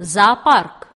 зоопарк.